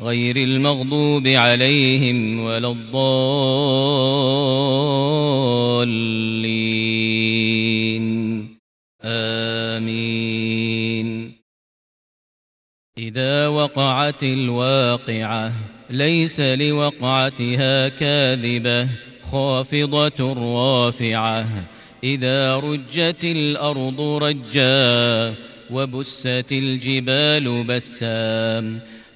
غير المغضوب عليهم ولا الضالين. آمين. إذا وقعت الواقعة ليس لوقعتها كاذبة خافضة رافعة. إذا رجت الأرض رجا وبست الجبال بسام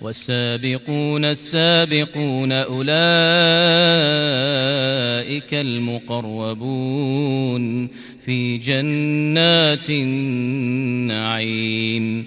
والسابقون السابقون أولئك المقربون في جنات النعيم